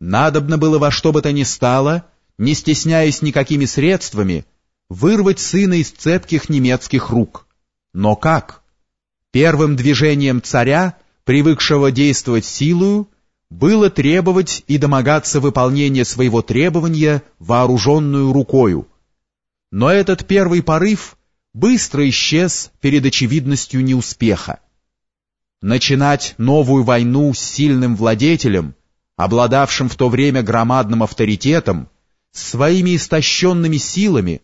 Надобно было во что бы то ни стало, не стесняясь никакими средствами, вырвать сына из цепких немецких рук. Но как? Первым движением царя, привыкшего действовать силою, было требовать и домогаться выполнения своего требования вооруженную рукою. Но этот первый порыв быстро исчез перед очевидностью неуспеха. Начинать новую войну с сильным владетелем, обладавшим в то время громадным авторитетом, своими истощенными силами,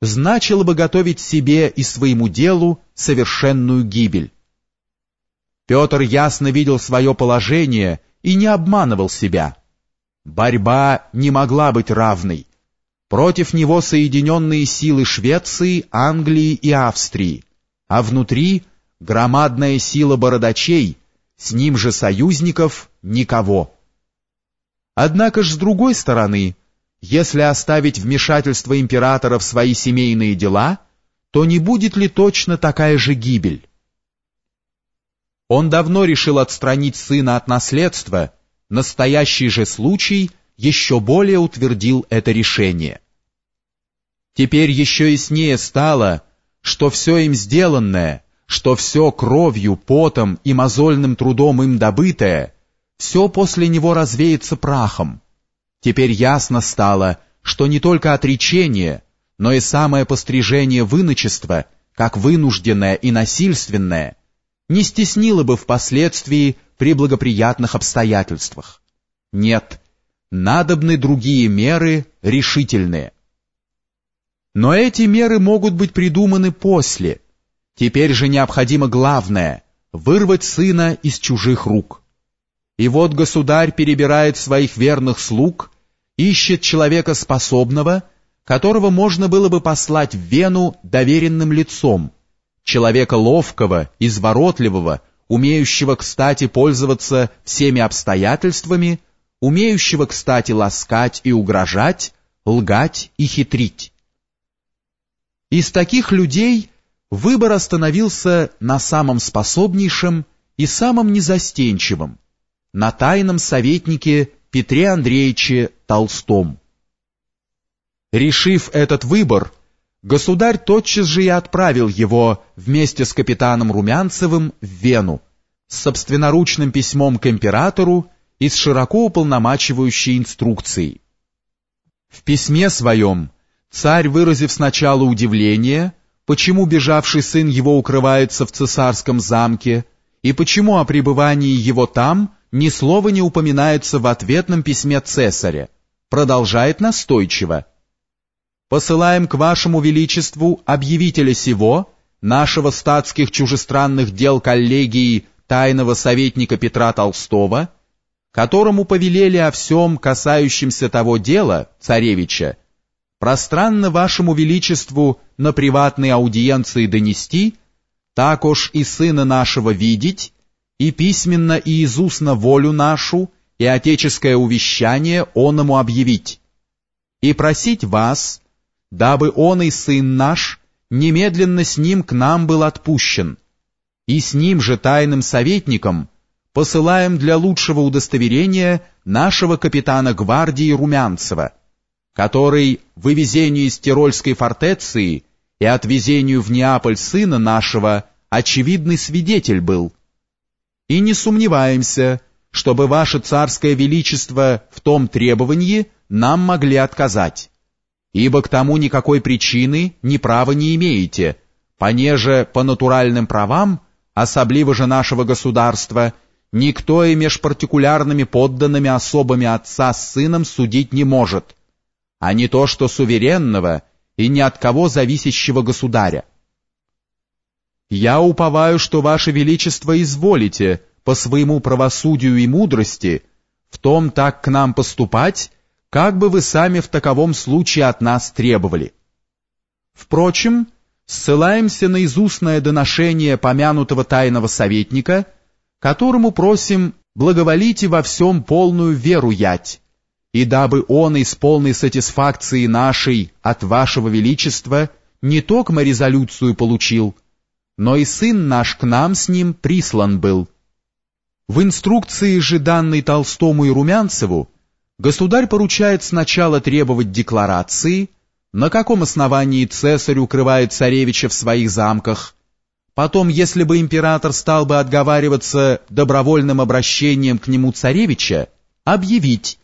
значило бы готовить себе и своему делу совершенную гибель. Петр ясно видел свое положение и не обманывал себя. Борьба не могла быть равной. Против него соединенные силы Швеции, Англии и Австрии, а внутри громадная сила бородачей, с ним же союзников никого. Однако ж с другой стороны, если оставить вмешательство императора в свои семейные дела, то не будет ли точно такая же гибель? Он давно решил отстранить сына от наследства, настоящий же случай еще более утвердил это решение. Теперь еще яснее стало, что все им сделанное, что все кровью, потом и мозольным трудом им добытое, все после него развеется прахом. Теперь ясно стало, что не только отречение, но и самое пострижение выночества, как вынужденное и насильственное – не стеснило бы впоследствии при благоприятных обстоятельствах. Нет, надобны другие меры, решительные. Но эти меры могут быть придуманы после. Теперь же необходимо главное — вырвать сына из чужих рук. И вот государь перебирает своих верных слуг, ищет человека способного, которого можно было бы послать в Вену доверенным лицом, человека ловкого, изворотливого, умеющего, кстати, пользоваться всеми обстоятельствами, умеющего, кстати, ласкать и угрожать, лгать и хитрить. Из таких людей выбор остановился на самом способнейшем и самом незастенчивом, на тайном советнике Петре Андреевиче Толстом. Решив этот выбор, Государь тотчас же и отправил его вместе с капитаном Румянцевым в Вену с собственноручным письмом к императору и с широко уполномачивающей инструкцией. В письме своем царь, выразив сначала удивление, почему бежавший сын его укрывается в цесарском замке, и почему о пребывании его там ни слова не упоминается в ответном письме цесаря, продолжает настойчиво. Посылаем к вашему величеству объявителя сего, нашего статских чужестранных дел коллегии тайного советника Петра Толстого, которому повелели о всем касающемся того дела, царевича, пространно вашему величеству на приватной аудиенции донести, так уж и сына нашего видеть, и письменно и из устно волю нашу, и отеческое увещание он ему объявить, и просить вас, дабы он и сын наш немедленно с ним к нам был отпущен, и с ним же тайным советником посылаем для лучшего удостоверения нашего капитана гвардии Румянцева, который вывезению из Тирольской фортеции и отвезению в Неаполь сына нашего очевидный свидетель был. И не сомневаемся, чтобы ваше царское величество в том требовании нам могли отказать ибо к тому никакой причины ни права не имеете, понеже по натуральным правам, особливо же нашего государства, никто и меж партикулярными подданными особами отца с сыном судить не может, а не то что суверенного и ни от кого зависящего государя. Я уповаю, что Ваше Величество изволите по своему правосудию и мудрости в том так к нам поступать, как бы вы сами в таковом случае от нас требовали. Впрочем, ссылаемся на изустное доношение помянутого тайного советника, которому просим благоволите во всем полную веру ять, и дабы он из полной сатисфакции нашей от вашего величества не только резолюцию получил, но и сын наш к нам с ним прислан был. В инструкции же данной Толстому и Румянцеву Государь поручает сначала требовать декларации, на каком основании цесарь укрывает царевича в своих замках, потом, если бы император стал бы отговариваться добровольным обращением к нему царевича, объявить,